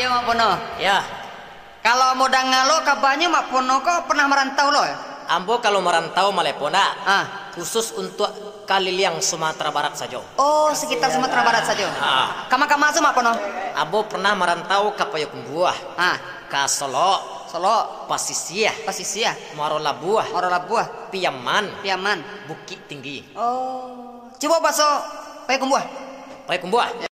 iya mak pono. Ya, Kalau mau ngalo kabarnya mak pono kok pernah merantau lo ya? ambo kalau merantau Malepona Ah. khusus untuk Kaliliang Sumatera Barat saja. Oh, sekitar Sumatera Barat saja. Ah. Kama-kama mak pono. Ambo pernah merantau ke Payakumbuah, Ah, ke Solo, Solo, Pasisia, Pasisia, Marolabuah, Ora Labuah, Piaman, Piaman. Bukit Tinggi. Oh, coba baso Payakumbuh. Payakumbuah.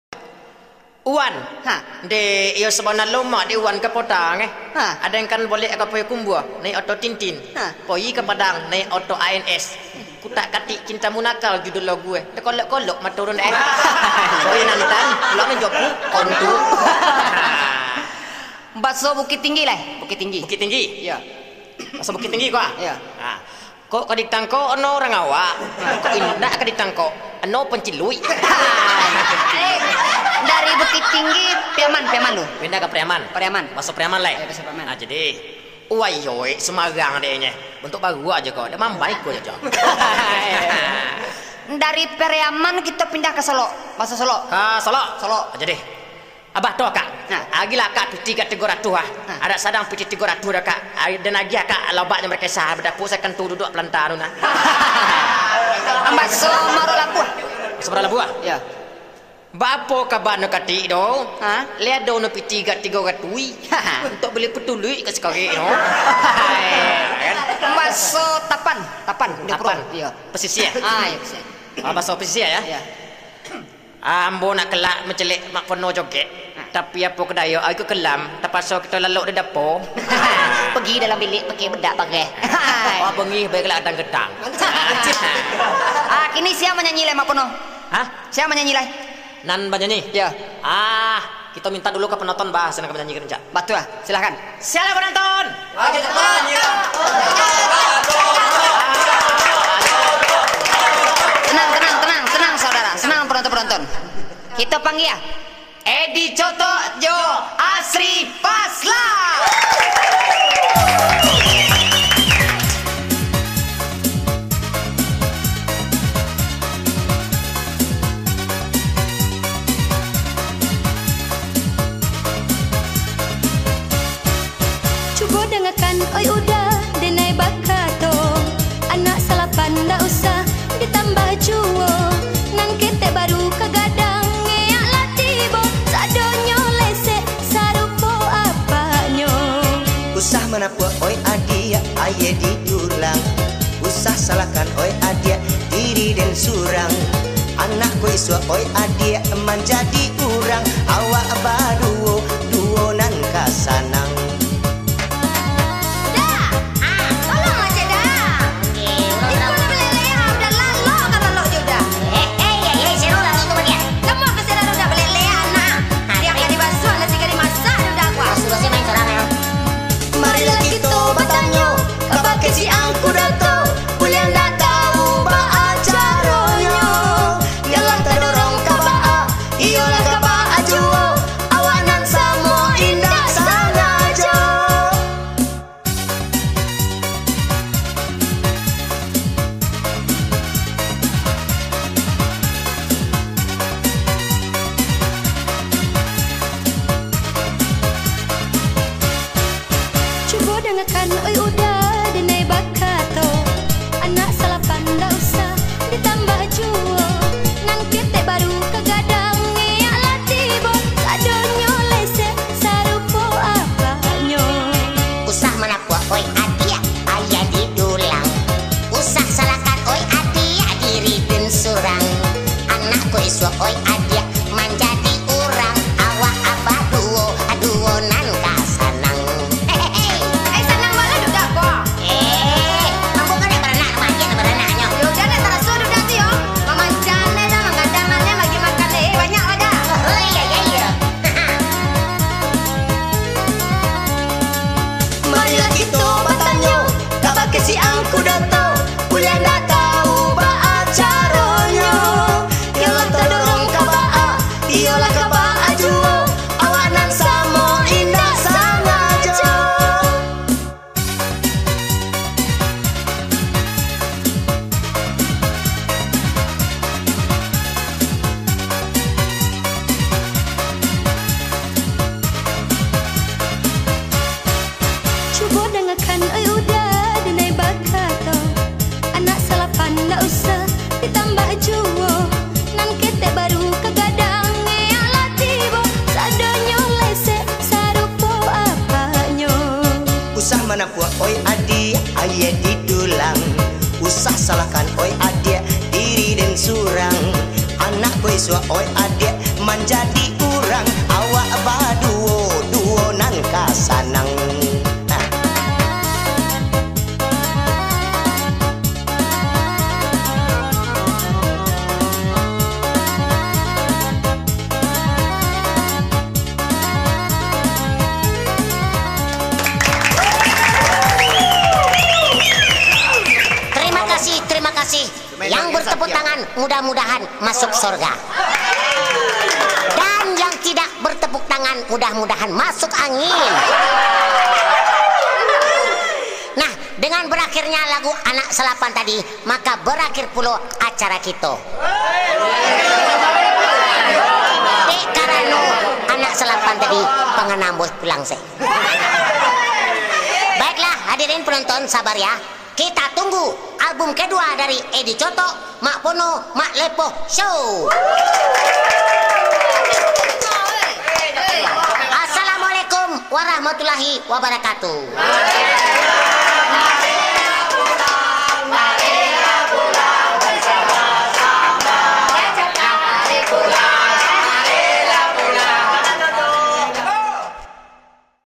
Uwan. Ha. De iyo sebenarnya lama di Uwan ke Padang eh. Ha. Ada yang kan boleh ke Payakumbuah naik auto Tintin. Ha. Poi ke Padang naik auto ANS. Kutak katik cintamu nakal judul lagu eh. Dia kolok-kolok mah turun eh. Poi nantan, pulang jopu kontu. Baso Bukit Tinggi lah, Bukit Tinggi. Bukit Tinggi. Iya. Masa Bukit Tinggi kok? Iya. Nah, kok kau ditangko ono orang awak. Kok indah ke ditangko ono pencilui. Eh, dari Bukit Tinggi Piaman, Piaman lu. Pindah ke Priaman. Priaman. Masuk Priaman lah. Iya, masuk Priaman. Nah, jadi Uai yoi, Semarang adanya. Bentuk baru aja kok. Dia mampai kok aja. Dari Periaman kita pindah ke Solo, Baso Solo. Ka Solo. Solo. Jadi Abah tuh kak. Nah. Agila kak piti tiga ratus ah. Nah. Ada sadang piti tiga ratus dah kak. Dan lagi kak lobaknya mereka sah berdapur saya kan tu duduk pelantar nah. Baso Maro Labuah. Seberapa buah? Ya. Bapa kabar nak kati do? Ha? Lihat do nak piti kak tiga ratus. Untuk beli petului kat sekarang no. Baso Tapan, Tapan, Tapan. Pro. Iya. Pesisir. Ah, iya bisa. Ah, bahasa pesisir ya. Iya. Ambo nak kelak mencelik mak penuh joget. Tapi apa kedaya aku kelam. Terpaksa kita lalu di dapur. Pergi dalam bilik pakai bedak pakai. Oh, bengi baik kelak datang gedang. ah, kini siapa menyanyi lah Mak Pono? Hah? Siapa menyanyi lah? Nan banyak Ya. Ah, kita minta dulu ke penonton bahas nak menyanyi kerja. Batu ah, silakan. Siapa penonton? Tenang, tenang, tenang, tenang saudara. Senang penonton-penonton. Kita panggil ya. Edi Coto Jo Asri Pasla. Cuba dengarkan, oi udah denai bakato. Anak salapan dah usah ditambah juo. Nang kete baru kegadang ngeyak latibo Sadonyo lesek sarupo apanyo. Usah menapa oi adia aye diulang. Usah salahkan oi adia diri dan surang. Anak koi iswa oi adia eman jangan oi udah denai bakato. Anak salapan pandau usah ditambah jua. Menapua oi adia aye didulang Usah salahkan oi adia diri dan surang. Anak koi sua oi adia menjadi urang. Awak baduo mudah-mudahan masuk surga. Dan yang tidak bertepuk tangan mudah-mudahan masuk angin. Nah, dengan berakhirnya lagu Anak Selapan tadi, maka berakhir pula acara kita. Dek karano Anak Selapan tadi pengenambus pulang saya. Baiklah hadirin penonton sabar ya Kita tunggu album kedua dari Edi Coto Mak Pono Mak Lepo Show. Assalamualaikum warahmatullahi wabarakatuh